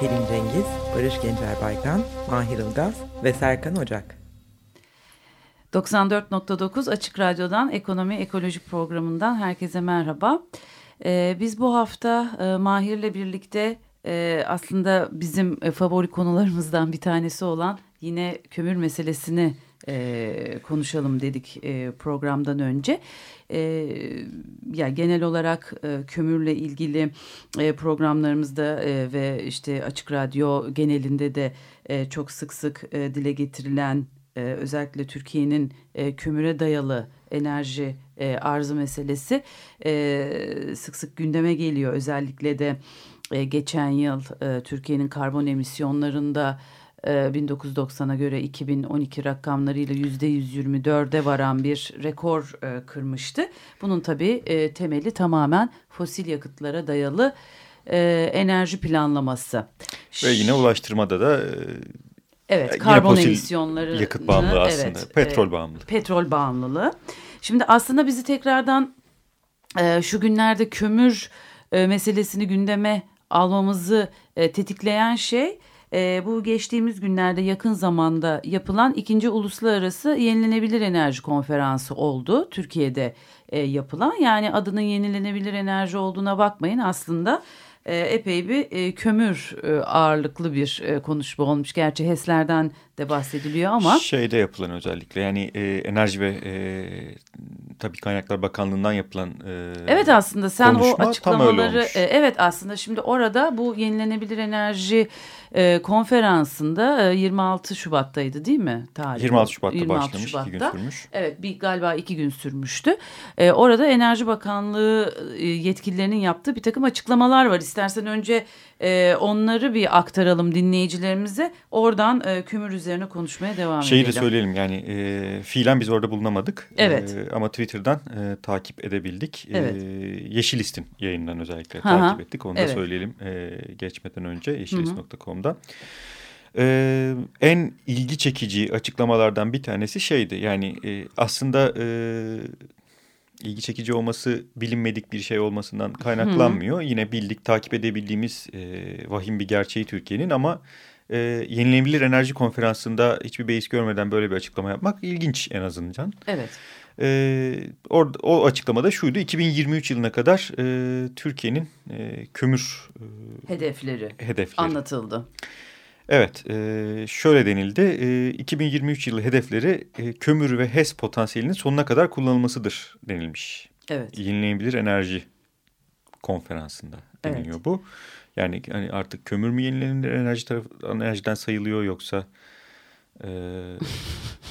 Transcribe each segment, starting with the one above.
Pelin Cengiz, Barış Gencer Baykan, Mahir Ilgaz ve Serkan Ocak. 94.9 Açık Radyo'dan Ekonomi Ekoloji Programı'ndan herkese merhaba. Ee, biz bu hafta e, Mahir'le birlikte e, aslında bizim e, favori konularımızdan bir tanesi olan yine kömür meselesini e, konuşalım dedik e, programdan önce. E, ya genel olarak e, kömürle ilgili e, programlarımızda e, ve işte açık radyo genelinde de e, çok sık sık e, dile getirilen e, özellikle Türkiye'nin e, kömüre dayalı enerji e, arzı meselesi e, sık sık gündeme geliyor. Özellikle de e, geçen yıl e, Türkiye'nin karbon emisyonlarında 1990'a göre 2012 rakamlarıyla %124'e varan bir rekor e, kırmıştı. Bunun tabii e, temeli tamamen fosil yakıtlara dayalı e, enerji planlaması. Ve yine ulaştırmada da Evet, karbon emisyonları yakıt bağımlılığı aslında. Evet, petrol e, bağımlılığı. Petrol bağımlılığı. Şimdi aslında bizi tekrardan e, şu günlerde kömür e, meselesini gündeme almamızı e, tetikleyen şey e, bu geçtiğimiz günlerde yakın zamanda yapılan ikinci uluslararası yenilenebilir enerji konferansı oldu. Türkiye'de e, yapılan yani adının yenilenebilir enerji olduğuna bakmayın aslında e, epey bir e, kömür e, ağırlıklı bir e, konuşma olmuş. Gerçi HES'lerden de bahsediliyor ama. Şeyde yapılan özellikle yani e, enerji ve e, tabii kaynaklar bakanlığından yapılan e, Evet aslında sen o açıklamaları e, evet aslında şimdi orada bu yenilenebilir enerji e, konferansında e, 26 Şubat'taydı değil mi? Tarih. 26 Şubat'ta 26 başlamış Şubat'ta. iki gün sürmüş. Evet bir, galiba iki gün sürmüştü. E, orada Enerji Bakanlığı e, yetkililerinin yaptığı bir takım açıklamalar var. İstersen önce e, onları bir aktaralım dinleyicilerimize. Oradan e, kömür üzerine konuşmaya devam Şeyi edelim. Şeyi de söyleyelim yani e, fiilen biz orada bulunamadık. Evet. E, ama Twitter'dan e, takip edebildik. Evet. E, Yeşilistin yayından özellikle ha, takip ettik. Onu evet. da söyleyelim e, geçmeden önce yeşilist.com'da. Ee, en ilgi çekici açıklamalardan bir tanesi şeydi yani e, aslında e, ilgi çekici olması bilinmedik bir şey olmasından kaynaklanmıyor. Hı. Yine bildik, takip edebildiğimiz e, vahim bir gerçeği Türkiye'nin ama e, yenilenebilir enerji konferansında hiçbir beis görmeden böyle bir açıklama yapmak ilginç en azından. Evet. E, orada, o açıklamada şuydu 2023 yılına kadar e, Türkiye'nin e, kömür e, hedefleri, hedefleri anlatıldı. Evet, e, şöyle denildi. E, 2023 yılı hedefleri kömür ve HES potansiyelinin sonuna kadar kullanılmasıdır denilmiş. Evet. Yenilenebilir enerji konferansında deniliyor evet. bu. Yani hani artık kömür mü yenilenebilir enerji tarafı, enerjiden sayılıyor yoksa e,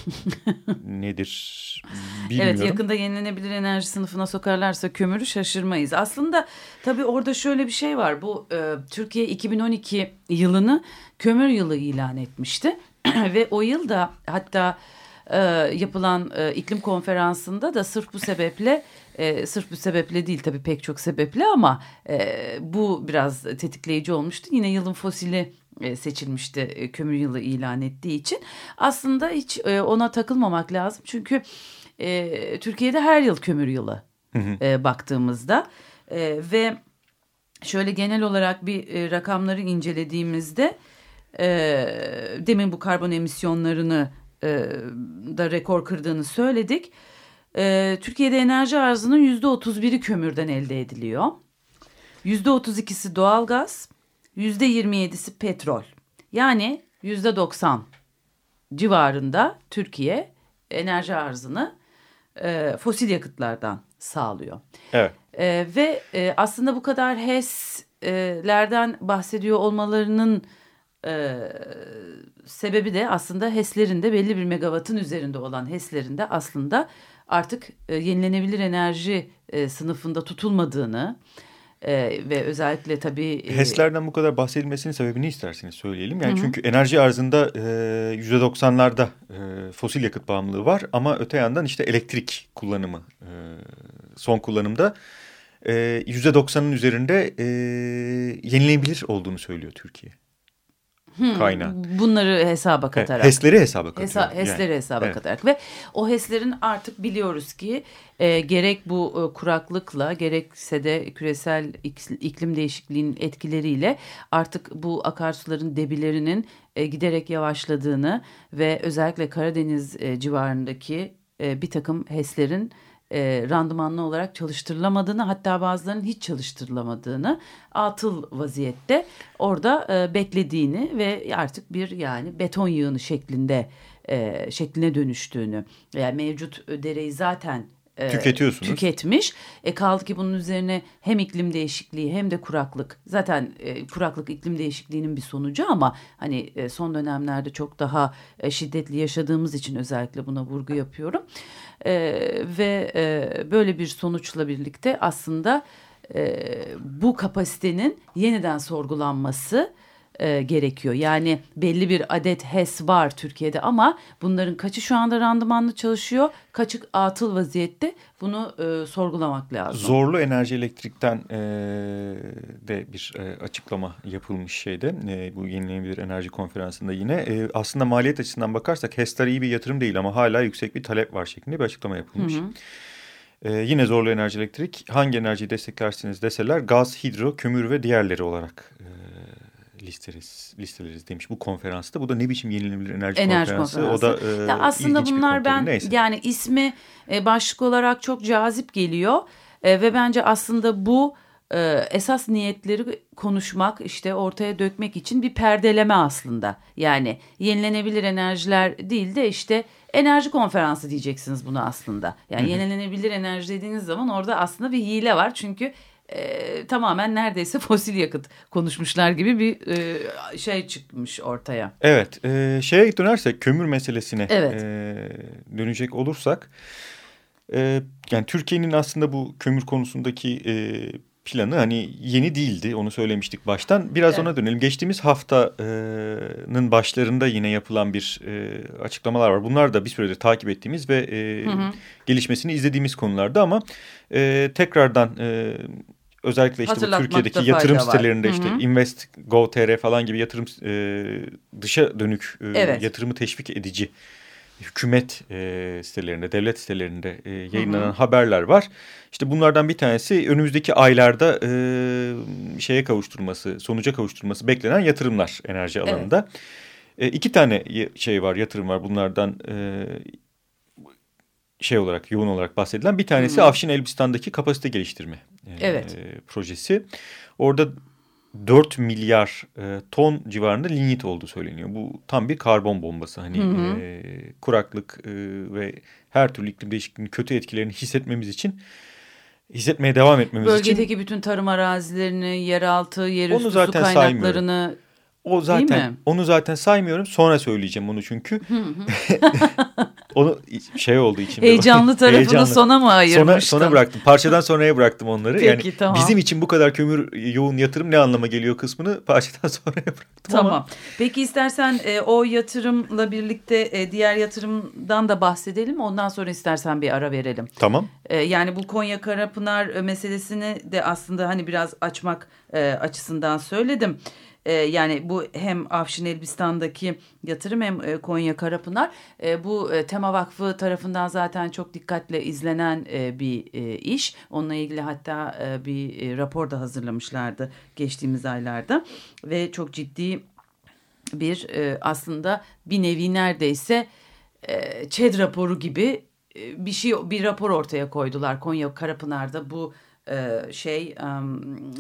nedir bilmiyorum. Evet yakında yenilenebilir enerji sınıfına sokarlarsa kömürü şaşırmayız. Aslında tabii orada şöyle bir şey var. Bu e, Türkiye 2012 yılını kömür yılı ilan etmişti. Ve o yılda hatta e, yapılan e, iklim konferansında da sırf bu sebeple e, sırf bu sebeple değil tabii pek çok sebeple ama e, bu biraz tetikleyici olmuştu. Yine yılın fosili seçilmişti e, kömür yılı ilan ettiği için. Aslında hiç e, ona takılmamak lazım çünkü e, Türkiye'de her yıl kömür yılı hı hı. E, baktığımızda e, ve şöyle genel olarak bir e, rakamları incelediğimizde e, demin bu karbon emisyonlarını e, da rekor kırdığını söyledik. E, Türkiye'de enerji arzının yüzde otuz biri kömürden elde ediliyor. Yüzde otuz ikisi doğalgaz, yüzde yirmi yedisi petrol. Yani yüzde doksan civarında Türkiye enerji arzını e, fosil yakıtlardan sağlıyor. Evet. E, ve e, aslında bu kadar HES'lerden bahsediyor olmalarının e, sebebi de aslında HES'lerin de belli bir megawattın üzerinde olan HES'lerin de aslında artık e, yenilenebilir enerji e, sınıfında tutulmadığını e, ve özellikle tabii... E, HES'lerden bu kadar bahsedilmesinin sebebini isterseniz söyleyelim. Yani hı hı. çünkü enerji arzında yüzde doksanlarda fosil yakıt bağımlılığı var ama öte yandan işte elektrik kullanımı e, son kullanımda e, %90'ın üzerinde e, yenilenebilir olduğunu söylüyor Türkiye. Hmm, kaynağı. Bunları hesaba katarak. HES'leri hesaba katarak. Hesa, HES'leri yani. hesaba evet. katarak ve o HES'lerin artık biliyoruz ki e, gerek bu e, kuraklıkla gerekse de küresel iklim değişikliğinin etkileriyle artık bu akarsuların debilerinin e, giderek yavaşladığını ve özellikle Karadeniz e, civarındaki e, bir takım HES'lerin e, randımanlı olarak çalıştırılamadığını hatta bazılarının hiç çalıştırılamadığını atıl vaziyette orada e, beklediğini ve artık bir yani beton yığını şeklinde e, şekline dönüştüğünü yani mevcut dereyi zaten e, tüketiyorsunuz. Tüketmiş. E kaldı ki bunun üzerine hem iklim değişikliği hem de kuraklık. Zaten e, kuraklık iklim değişikliğinin bir sonucu ama hani e, son dönemlerde çok daha e, şiddetli yaşadığımız için özellikle buna vurgu yapıyorum. E, ve e, böyle bir sonuçla birlikte aslında e, bu kapasitenin yeniden sorgulanması e, gerekiyor. Yani belli bir adet HES var Türkiye'de ama bunların kaçı şu anda randımanlı çalışıyor, kaçı atıl vaziyette bunu e, sorgulamak lazım. Zorlu enerji elektrikten e, de bir e, açıklama yapılmış şeyde e, bu yenilenebilir enerji konferansında yine. E, aslında maliyet açısından bakarsak HES'ler iyi bir yatırım değil ama hala yüksek bir talep var şeklinde bir açıklama yapılmış. Hı hı. Ee, yine zorlu enerji elektrik hangi enerjiyi desteklersiniz deseler gaz, hidro, kömür ve diğerleri olarak e, listeleriz, listeleriz demiş bu konferansta. Bu da ne biçim yenilenebilir enerji, enerji konferansı. konferansı. O da e, ya aslında bunlar ben Neyse. yani ismi e, başlık olarak çok cazip geliyor e, ve bence aslında bu e, esas niyetleri konuşmak işte ortaya dökmek için bir perdeleme aslında. Yani yenilenebilir enerjiler değil de işte enerji konferansı diyeceksiniz bunu aslında. Yani Hı -hı. yenilenebilir enerji dediğiniz zaman orada aslında bir hile var çünkü e, tamamen neredeyse fosil yakıt konuşmuşlar gibi bir e, şey çıkmış ortaya. Evet e, şeye dönersek kömür meselesine evet. e, dönecek olursak e, yani Türkiye'nin aslında bu kömür konusundaki e, planı hani yeni değildi onu söylemiştik baştan. Biraz evet. ona dönelim. Geçtiğimiz haftanın başlarında yine yapılan bir e, açıklamalar var. Bunlar da bir süredir takip ettiğimiz ve e, hı hı. gelişmesini izlediğimiz konularda ama e, tekrardan e, özellikle işte bu Türkiye'deki yatırım sitelerinde var. işte Hı -hı. Invest.go.tr falan gibi yatırım e, dışa dönük e, evet. yatırımı teşvik edici hükümet e, sitelerinde, devlet sitelerinde e, yayınlanan Hı -hı. haberler var. İşte bunlardan bir tanesi önümüzdeki aylarda e, şeye kavuşturması, sonuca kavuşturması beklenen yatırımlar enerji alanında. Evet. E, iki tane şey var, yatırım var bunlardan. E, şey olarak yoğun olarak bahsedilen bir tanesi hmm. Afşin Elbistan'daki kapasite geliştirme e, evet. projesi. Orada 4 milyar e, ton civarında lignit olduğu söyleniyor. Bu tam bir karbon bombası. Hani hı E, kuraklık e, ve her türlü iklim değişikliğinin kötü etkilerini hissetmemiz için hissetmeye devam etmemiz Bölgedeki için. Bölgedeki bütün tarım arazilerini, yeraltı, yerüstü su kaynaklarını saymıyorum. O zaten onu zaten saymıyorum. Sonra söyleyeceğim onu çünkü. onu şey olduğu için. Heyecanlı tarafını heyecanlı. sona mı ayırmıştın? Sona, sona bıraktım. Parçadan sonraya bıraktım onları. Peki, yani tamam. bizim için bu kadar kömür yoğun yatırım ne anlama geliyor kısmını parçadan sonraya bıraktım. Tamam. Ama... Peki istersen e, o yatırımla birlikte e, diğer yatırımdan da bahsedelim. Ondan sonra istersen bir ara verelim. Tamam. E, yani bu Konya Karapınar meselesini de aslında hani biraz açmak e, açısından söyledim. E, yani bu hem Afşin Elbistan'daki yatırım hem e, Konya Karapınar. E, bu e, Tema Vakfı tarafından zaten çok dikkatle izlenen e, bir e, iş. Onunla ilgili hatta e, bir e, rapor da hazırlamışlardı geçtiğimiz aylarda. Ve çok ciddi bir e, aslında bir nevi neredeyse e, ÇED raporu gibi e, bir şey bir rapor ortaya koydular Konya Karapınar'da. Bu e, şey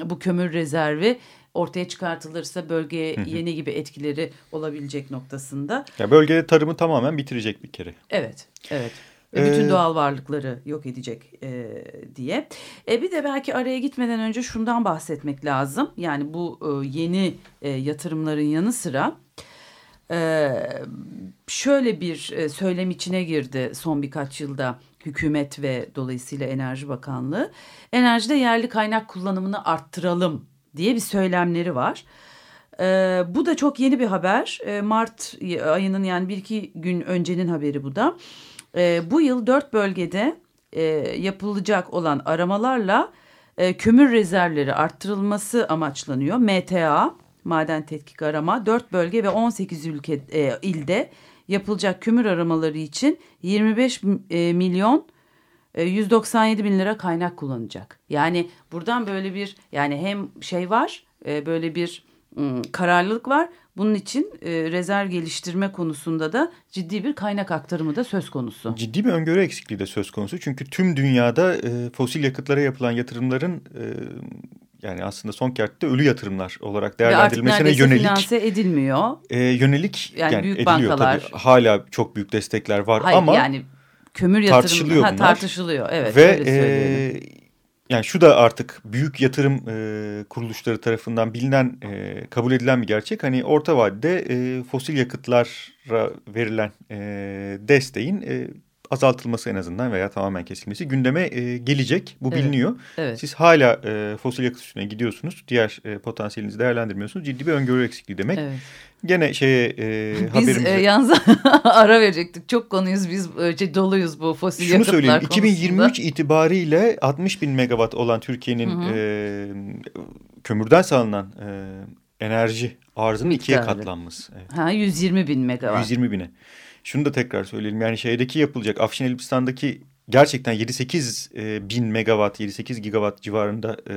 bu kömür rezervi ortaya çıkartılırsa bölgeye yeni gibi etkileri olabilecek noktasında. Ya bölgede tarımı tamamen bitirecek bir kere. Evet, evet. Ve bütün ee, doğal varlıkları yok edecek e, diye. E, bir de belki araya gitmeden önce şundan bahsetmek lazım. Yani bu e, yeni e, yatırımların yanı sıra şöyle bir e, söylem içine girdi son birkaç yılda hükümet ve dolayısıyla Enerji Bakanlığı. Enerjide yerli kaynak kullanımını arttıralım diye bir söylemleri var. Ee, bu da çok yeni bir haber. Ee, Mart ayının yani bir iki gün öncenin haberi bu da. Ee, bu yıl dört bölgede e, yapılacak olan aramalarla e, kömür rezervleri arttırılması amaçlanıyor. MTA, maden tetkik arama, dört bölge ve 18 ülke e, ilde yapılacak kömür aramaları için 25 e, milyon 197 e, bin lira kaynak kullanacak. Yani buradan böyle bir yani hem şey var e, böyle bir kararlılık var. Bunun için e, rezerv geliştirme konusunda da ciddi bir kaynak aktarımı da söz konusu. Ciddi bir öngörü eksikliği de söz konusu. Çünkü tüm dünyada fosil yakıtlara yapılan yatırımların yani aslında son kertte ölü yatırımlar olarak değerlendirilmesine yönelik finanse edilmiyor. E, yönelik yani, yani büyük ediliyor bankalar. tabii. Hala çok büyük destekler var Hayır, ama yani kömür yatırım tartışılıyor ha, tartışılıyor. Evet. Ve e, yani şu da artık büyük yatırım e, kuruluşları tarafından bilinen, e, kabul edilen bir gerçek. Hani orta vadede e, fosil yakıtlara verilen e, desteğin e, azaltılması en azından veya tamamen kesilmesi gündeme e, gelecek. Bu evet, biliniyor. Evet. Siz hala e, fosil yakıt üstüne gidiyorsunuz. Diğer e, potansiyelinizi değerlendirmiyorsunuz. Ciddi bir öngörü eksikliği demek. Evet. Gene şeye e, biz, haberimize... Biz e, yalnız ara verecektik. Çok konuyuz biz e, doluyuz bu fosil Şunu yakıtlar söyleyeyim. Konusunda. 2023 itibariyle 60 bin megawatt olan Türkiye'nin e, kömürden sağlanan e, enerji arzının ikiye katlanması. Evet. Ha 120 bin megawatt. 120 bine. Şunu da tekrar söyleyelim. Yani şeydeki yapılacak Afşin Elbistan'daki gerçekten 7-8 e, bin megawatt, 7-8 gigawatt civarında e,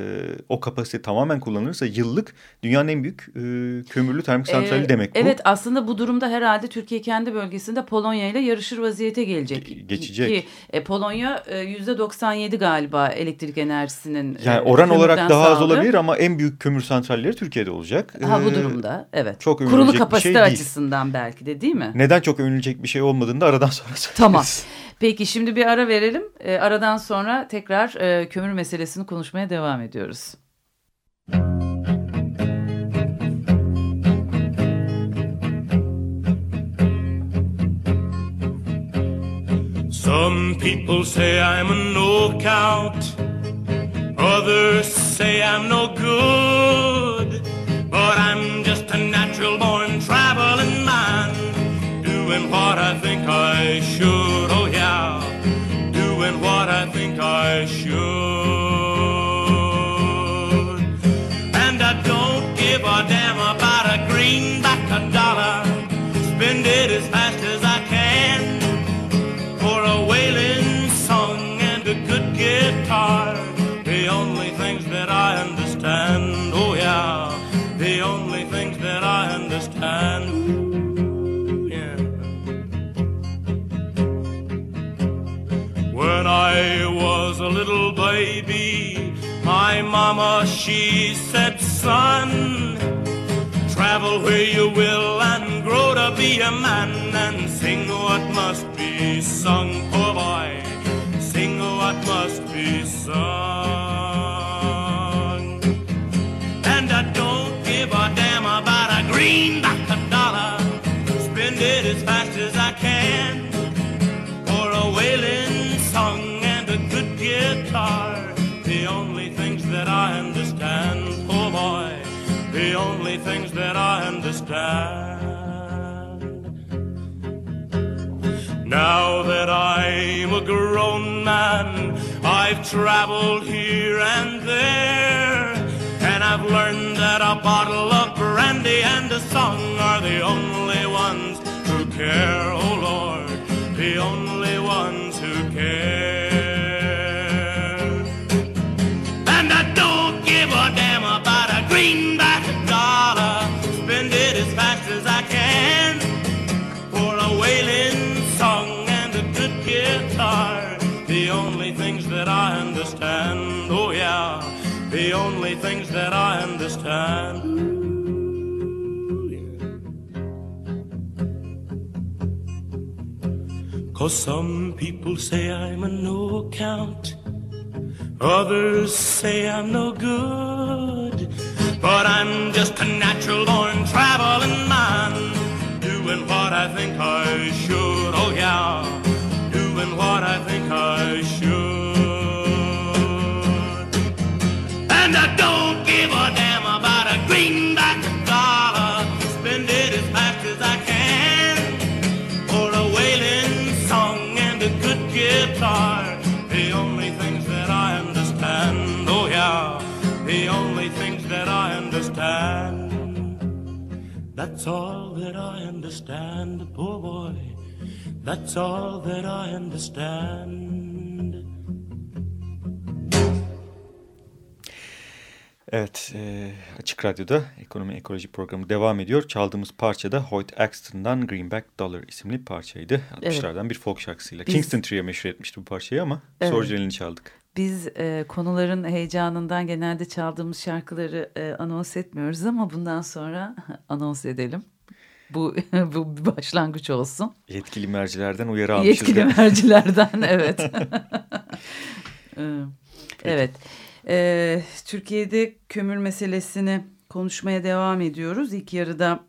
o kapasite tamamen kullanılırsa yıllık dünyanın en büyük e, kömürlü termik santrali ee, demek bu. Evet aslında bu durumda herhalde Türkiye kendi bölgesinde Polonya ile yarışır vaziyete gelecek. Ge geçecek. Ki e, Polonya e, %97 galiba elektrik enerjisinin Yani oran olarak daha sağlıyor. az olabilir ama en büyük kömür santralleri Türkiye'de olacak. Ha bu ee, durumda evet. Çok Kurulu kapasite şey açısından değil. belki de değil mi? Neden çok övünülecek bir şey olmadığını aradan sonra söyleriz. Tamam. Peki şimdi bir ara verelim. E, aradan sonra tekrar e, kömür meselesini konuşmaya devam ediyoruz. Some people say I'm a no count. Others say I'm no good. But I'm just a natural born traveling man. Doing what I think I should. Oh yeah, doing what I think I should. Mama, she said, son, travel where you will and grow to be a man and sing what must be sung, poor boy, sing what must be sung. That I understand, oh boy, the only things that I understand. Now that I'm a grown man, I've traveled here and there, and I've learned that a bottle of brandy and a song are the only ones who care, oh Lord, the only ones who care. Greenback dollar, spend it as fast as I can for a wailing song and a good guitar. The only things that I understand, oh yeah, the only things that I understand. Cause some people say I'm a no account. Others say I'm no good. But I'm just a natural born traveling man, doing what I think I should. Oh yeah, doing what I think I should. And I don't give a damn about a greenback a dollar. Spend it as fast as I can for a wailing song and a good guitar. Understand. That's all that I understand, poor boy. That's all that I understand. Evet, e, Açık Radyo'da Ekonomi Ekoloji Programı devam ediyor. Çaldığımız parça da Hoyt Axton'dan Greenback Dollar isimli parçaydı. 60'lardan evet. bir folk şarkısıyla. Biz, Kingston Trio meşhur etmişti bu parçayı ama evet. orijinalini çaldık. Biz e, konuların heyecanından genelde çaldığımız şarkıları e, anons etmiyoruz ama bundan sonra anons edelim. Bu, bu bir başlangıç olsun. Yetkili mercilerden uyarı almışız. Yetkili mercilerden evet. evet. Ee, Türkiye'de kömür meselesini konuşmaya devam ediyoruz. İlk yarıda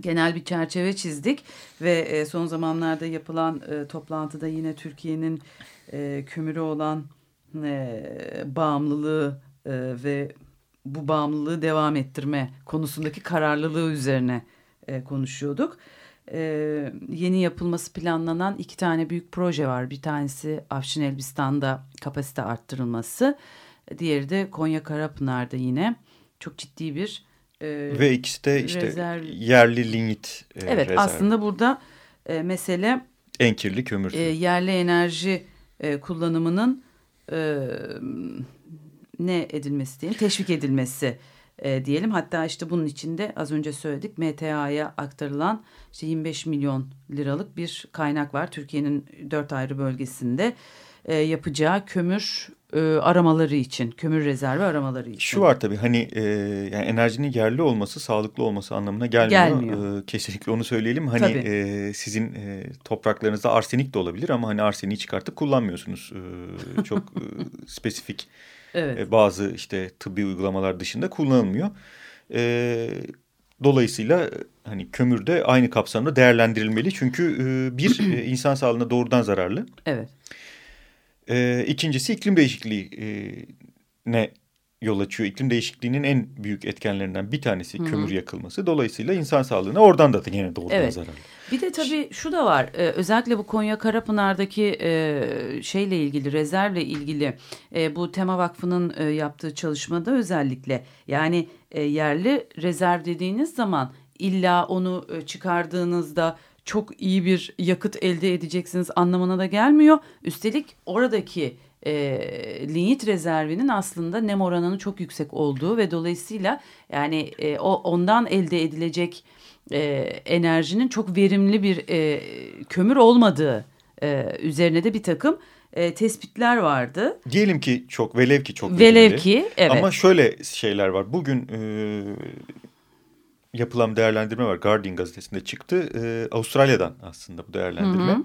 genel bir çerçeve çizdik ve e, son zamanlarda yapılan e, toplantıda yine Türkiye'nin e, kömürü olan e, bağımlılığı e, ve bu bağımlılığı devam ettirme konusundaki kararlılığı üzerine e, konuşuyorduk. E, yeni yapılması planlanan iki tane büyük proje var. Bir tanesi Afşin Elbistan'da kapasite arttırılması. Diğeri de Konya Karapınar'da yine çok ciddi bir e, ve ikisi de işte rezerv... yerli lignit e, Evet rezerv. aslında burada e, mesele en kirli kömür. E, yerli enerji e, kullanımının e, ne edilmesi diyelim teşvik edilmesi e, diyelim. Hatta işte bunun içinde az önce söyledik MTA'ya aktarılan işte 25 milyon liralık bir kaynak var. Türkiye'nin dört ayrı bölgesinde e, yapacağı kömür e, aramaları için, kömür rezervi aramaları için. Şu var tabii hani e, yani enerjinin yerli olması, sağlıklı olması anlamına gelmiyor. gelmiyor. E, kesinlikle onu söyleyelim. Hani e, sizin e, topraklarınızda arsenik de olabilir ama hani arseniği çıkartıp kullanmıyorsunuz. E, çok e, spesifik evet. e, bazı işte tıbbi uygulamalar dışında kullanılmıyor. E, dolayısıyla hani kömür de aynı kapsamda değerlendirilmeli. Çünkü e, bir e, insan sağlığına doğrudan zararlı. Evet. E, ikincisi iklim değişikliği e, ne yol açıyor. İklim değişikliğinin en büyük etkenlerinden bir tanesi Hı -hı. kömür yakılması. Dolayısıyla insan sağlığına oradan da yine doğrudan evet. zararlı. Bir de tabii şu da var. Ee, özellikle bu Konya Karapınar'daki e, şeyle ilgili, rezervle ilgili e, bu Tema Vakfı'nın e, yaptığı çalışmada özellikle yani e, yerli rezerv dediğiniz zaman illa onu e, çıkardığınızda çok iyi bir yakıt elde edeceksiniz anlamına da gelmiyor. Üstelik oradaki e, linyit rezervinin aslında nem oranının çok yüksek olduğu ve dolayısıyla yani e, o ondan elde edilecek e, enerjinin çok verimli bir e, kömür olmadığı e, üzerine de bir takım e, tespitler vardı. Diyelim ki çok velev ki çok velev verimli. ki evet. Ama şöyle şeyler var. Bugün e, yapılan değerlendirme var. Guardian gazetesinde çıktı. E, Avustralya'dan aslında bu değerlendirme. Hı hı.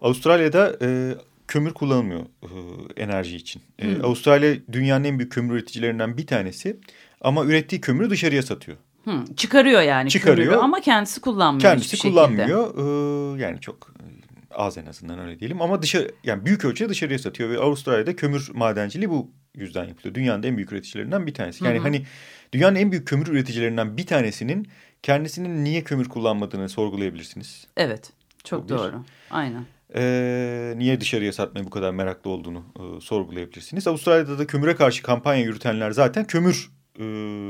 Avustralya'da e, kömür kullanılmıyor e, enerji için. E, Avustralya dünyanın en büyük kömür üreticilerinden bir tanesi. Ama ürettiği kömürü dışarıya satıyor. Hı, çıkarıyor yani çıkarıyor. kömürü ama kendisi kullanmıyor Kendisi kullanmıyor. Ee, yani çok e, az en azından öyle diyelim. Ama dışarı yani büyük ölçüde dışarıya satıyor ve Avustralya'da kömür madenciliği bu yüzden yapılıyor. Dünyanın en büyük üreticilerinden bir tanesi. Yani hı hı. hani Dünyanın en büyük kömür üreticilerinden bir tanesinin kendisinin niye kömür kullanmadığını sorgulayabilirsiniz. Evet, çok Bu doğru. Aynen. Ee, niye dışarıya satmaya bu kadar meraklı olduğunu e, sorgulayabilirsiniz. Avustralya'da da kömüre karşı kampanya yürütenler zaten kömür e,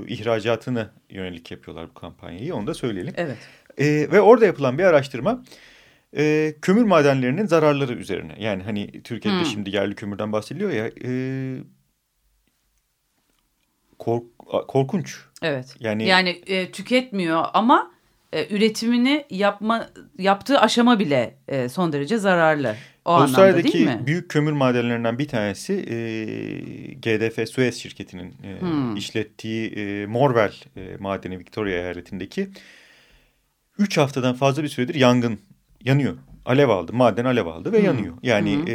ihracatına yönelik yapıyorlar bu kampanyayı. Onu da söyleyelim. Evet. E, ve orada yapılan bir araştırma e, kömür madenlerinin zararları üzerine. Yani hani Türkiye'de hmm. şimdi yerli kömürden bahsediliyor ya... E, kork, korkunç. Evet. Yani yani e, tüketmiyor ama e, üretimini yapma yaptığı aşama bile e, son derece zararlı. O Avustralya'daki değil mi? büyük kömür madenlerinden bir tanesi e, GDF Suez şirketinin e, hmm. işlettiği e, Morvel e, madeni Victoria eyaletindeki 3 haftadan fazla bir süredir yangın yanıyor. Alev aldı, maden alev aldı ve hmm. yanıyor. Yani hmm. e,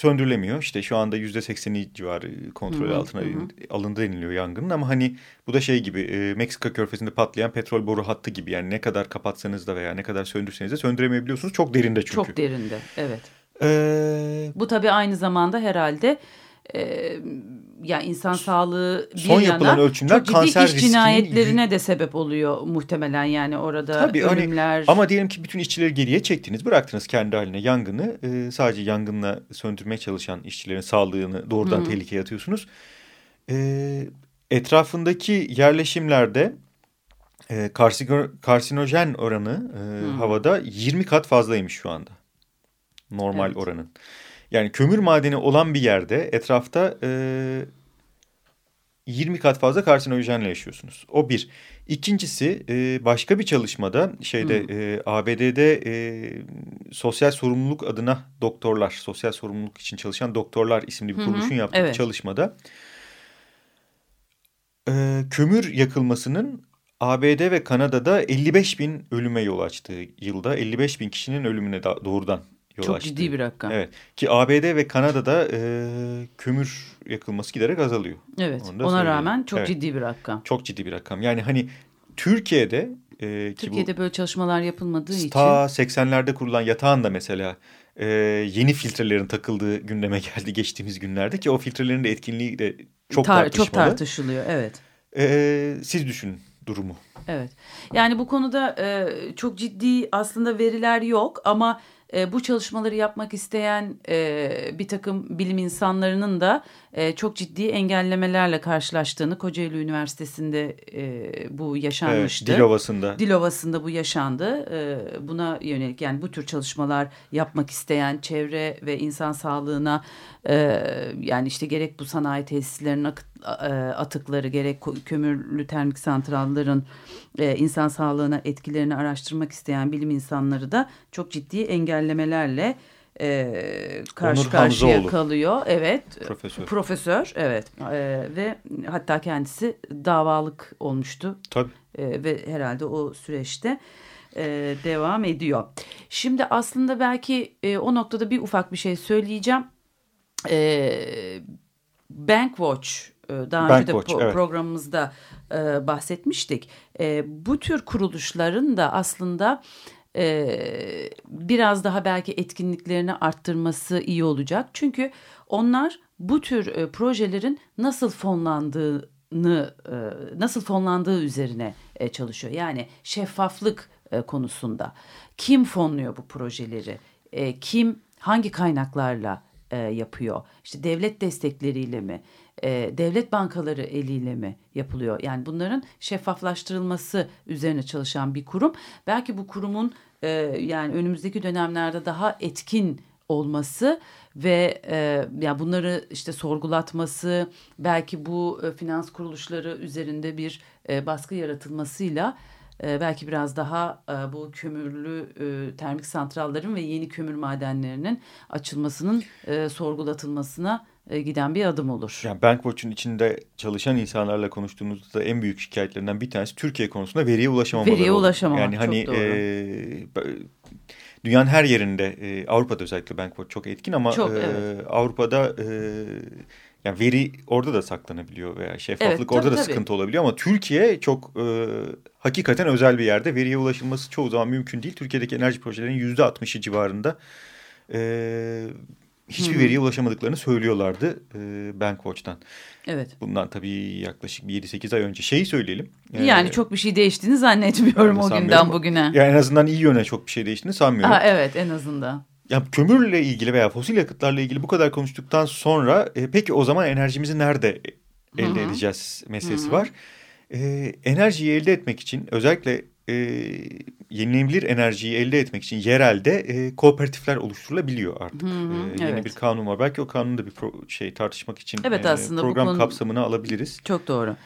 söndürülemiyor. İşte şu anda yüzde sekseni civarı kontrol hı hı, altına hı. alındı deniliyor yangının ama hani bu da şey gibi e, Meksika körfezinde patlayan petrol boru hattı gibi yani ne kadar kapatsanız da veya ne kadar söndürseniz de söndüremeyebiliyorsunuz. Çok derinde çünkü. Çok derinde evet. Ee... Bu tabii aynı zamanda herhalde e, ya insan sağlığı bir Son yapılan yana ölçümler çok ciddi kanser iş cinayetlerine de sebep oluyor muhtemelen yani orada Tabii, hani ölümler. ama diyelim ki bütün işçileri geriye çektiniz bıraktınız kendi haline yangını e, sadece yangınla söndürmeye çalışan işçilerin sağlığını doğrudan Hı. tehlikeye atıyorsunuz. E, etrafındaki yerleşimlerde e, karsinojen oranı e, Hı. havada 20 kat fazlaymış şu anda normal Evet. oranın. Yani kömür madeni olan bir yerde etrafta e, 20 kat fazla karsinojenle yaşıyorsunuz. O bir. İkincisi e, başka bir çalışmada şeyde Hmm. e, ABD'de e, sosyal sorumluluk adına doktorlar, sosyal sorumluluk için çalışan doktorlar isimli bir kuruluşun yaptığı evet. çalışmada e, kömür yakılmasının ABD ve Kanada'da 55 bin ölüme yol açtığı yılda 55 bin kişinin ölümüne da- doğrudan yol çok açtığı. ciddi bir rakam. Evet. Evet ki ABD ve Kanada'da e, kömür yakılması giderek azalıyor. Da Ona söyleyelim. rağmen çok Evet. ciddi bir rakam. Çok ciddi bir rakam. Yani hani Türkiye'de e, ki Türkiye'de böyle çalışmalar yapılmadığı bu için ta 80'lerde kurulan yatağın da mesela e, yeni filtrelerin takıldığı gündeme geldi geçtiğimiz günlerde ki o filtrelerin de etkinliği de çok tar- tartışmalı. çok tartışılıyor. Evet. E, siz düşünün durumu. Evet. Yani bu konuda e, çok ciddi aslında veriler yok ama e, bu çalışmaları yapmak isteyen e, bir takım bilim insanlarının da e, çok ciddi engellemelerle karşılaştığını Kocaeli Üniversitesi'nde e, bu yaşanmıştı. Evet, Dilovası'nda. Dilovası'nda bu yaşandı. Ee, Buna yönelik yani bu tür çalışmalar yapmak isteyen çevre ve insan sağlığına e, yani işte gerek bu sanayi tesislerinin akıt- e, atıkları gerek kömürlü termik santrallerin e, insan sağlığına etkilerini araştırmak isteyen bilim insanları da çok ciddi engellemelerle e, karşı Onur karşıya Hamzaoğlu. kalıyor. Evet. Profesör. Profesör evet Ee, ve hatta kendisi davalık olmuştu Tabii. e, ve herhalde o süreçte e, devam ediyor. Şimdi aslında belki e, o noktada bir ufak bir şey söyleyeceğim. E, Bankwatch e, daha önce de Bankwatch, po- evet. programımızda e, bahsetmiştik. E, bu tür kuruluşların da aslında e, biraz daha belki etkinliklerini arttırması iyi olacak. Çünkü onlar bu tür e, projelerin nasıl fonlandığını e, nasıl fonlandığı üzerine e, çalışıyor. Yani şeffaflık e, konusunda kim fonluyor bu projeleri? E, kim hangi kaynaklarla e, yapıyor? İşte devlet destekleriyle mi? E, devlet bankaları eliyle mi yapılıyor? Yani bunların şeffaflaştırılması üzerine çalışan bir kurum. Belki bu kurumun e, yani önümüzdeki dönemlerde daha etkin olması ve e, ya bunları işte sorgulatması belki bu e, finans kuruluşları üzerinde bir e, baskı yaratılmasıyla e, belki biraz daha e, bu kömürlü e, termik santrallerin ve yeni kömür madenlerinin açılmasının e, sorgulatılmasına e, giden bir adım olur. Yani Bankwatch'un içinde çalışan insanlarla konuştuğumuzda en büyük şikayetlerinden bir tanesi Türkiye konusunda veriye ulaşamamaları. Veriye ulaşamamak, Yani hani çok doğru. e, dünyanın her yerinde e, Avrupa'da özellikle Bankwatch çok etkin ama Çok, e, evet. Avrupa'da e, yani veri orada da saklanabiliyor veya şeffaflık Evet, orada tabii, da tabii. sıkıntı olabiliyor ama Türkiye çok e, hakikaten özel bir yerde veriye ulaşılması çoğu zaman mümkün değil. Türkiye'deki enerji projelerinin yüzde altmışı civarında e, hiçbir Hı hı. veriye ulaşamadıklarını söylüyorlardı e, Bankwatch'tan. Evet. Bundan tabii yaklaşık bir 7-8 ay önce şeyi söyleyelim. Ee, Yani çok bir şey değiştiğini zannetmiyorum ben o günden bugüne. Yani en azından iyi yöne çok bir şey değiştiğini sanmıyorum. Aha, evet en azından. Ya kömürle ilgili veya fosil yakıtlarla ilgili bu kadar konuştuktan sonra e, peki o zaman enerjimizi nerede elde Hı hı. edeceğiz meselesi Hı hı. var. E, enerjiyi elde etmek için özellikle e, yenilenebilir enerjiyi elde etmek için yerelde e, kooperatifler oluşturulabiliyor artık. Hı hı, E, yeni evet. bir kanun var. Belki o kanunu da bir pro- şey tartışmak için Evet, e, aslında program konu- kapsamına alabiliriz. Çok doğru.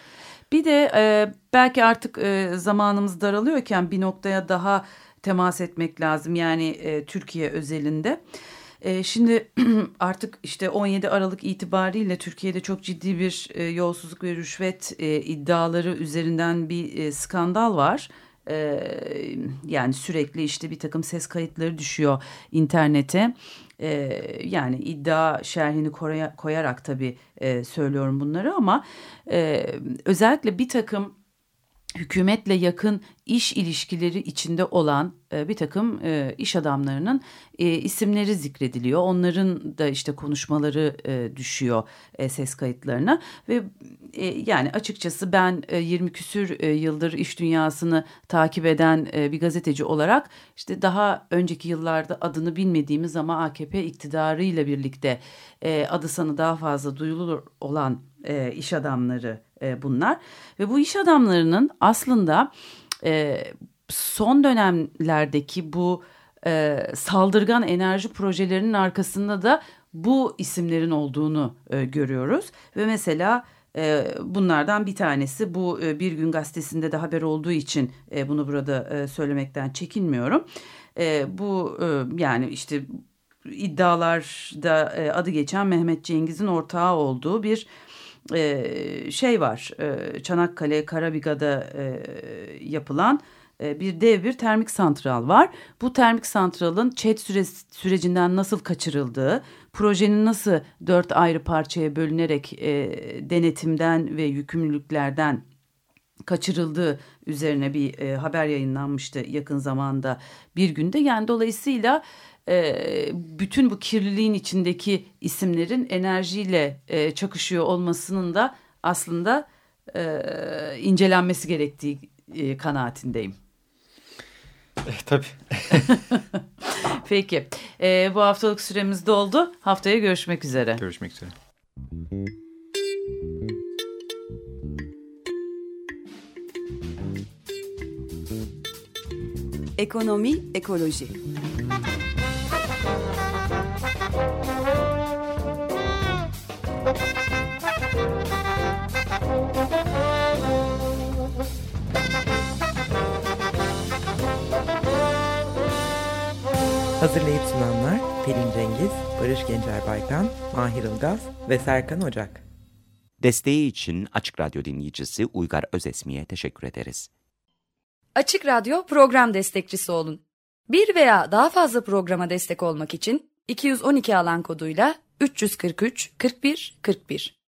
Bir de e, belki artık e, zamanımız daralıyorken bir noktaya daha temas etmek lazım. Yani e, Türkiye özelinde. E, şimdi artık işte 17 Aralık itibariyle Türkiye'de çok ciddi bir e, yolsuzluk ve rüşvet e, iddiaları üzerinden bir e, skandal var. E, yani sürekli işte bir takım ses kayıtları düşüyor internete. E, yani iddia şerhini koya- koyarak tabii e, söylüyorum bunları ama e, özellikle bir takım hükümetle yakın iş ilişkileri içinde olan e, bir takım e, iş adamlarının e, isimleri zikrediliyor. Onların da işte konuşmaları e, düşüyor e, ses kayıtlarına ve e, yani açıkçası ben e, 20 küsür e, yıldır iş dünyasını takip eden e, bir gazeteci olarak işte daha önceki yıllarda adını bilmediğimiz ama AKP iktidarıyla birlikte e, adı sanı daha fazla duyulur olan e, iş adamları e, bunlar ve bu iş adamlarının aslında e, son dönemlerdeki bu e, saldırgan enerji projelerinin arkasında da bu isimlerin olduğunu e, görüyoruz ve mesela e, bunlardan bir tanesi bu e, Bir Gün Gazetesi'nde de haber olduğu için e, bunu burada e, söylemekten çekinmiyorum. E, bu e, yani işte iddialarda e, adı geçen Mehmet Cengiz'in ortağı olduğu bir e, şey var. E, Çanakkale Karabiga'da e, yapılan e, bir dev bir termik santral var. Bu termik santralın ÇED süre, sürecinden nasıl kaçırıldığı, projenin nasıl dört ayrı parçaya bölünerek e, denetimden ve yükümlülüklerden kaçırıldığı üzerine bir e, haber yayınlanmıştı yakın zamanda bir günde. Yani dolayısıyla e, bütün bu kirliliğin içindeki isimlerin enerjiyle e, çakışıyor olmasının da aslında e, incelenmesi gerektiği e, kanaatindeyim. E, tabii. Peki. E, bu haftalık süremiz doldu. Haftaya görüşmek üzere. Görüşmek üzere. Ekonomi, ekoloji. Hazırlayıp sunanlar Pelin Cengiz, Barış Gencer Baykan, Mahir Ilgaz ve Serkan Ocak. Desteği için Açık Radyo dinleyicisi Uygar Özesmi'ye teşekkür ederiz. Açık Radyo program destekçisi olun. Bir veya daha fazla programa destek olmak için 212 alan koduyla 343 41 41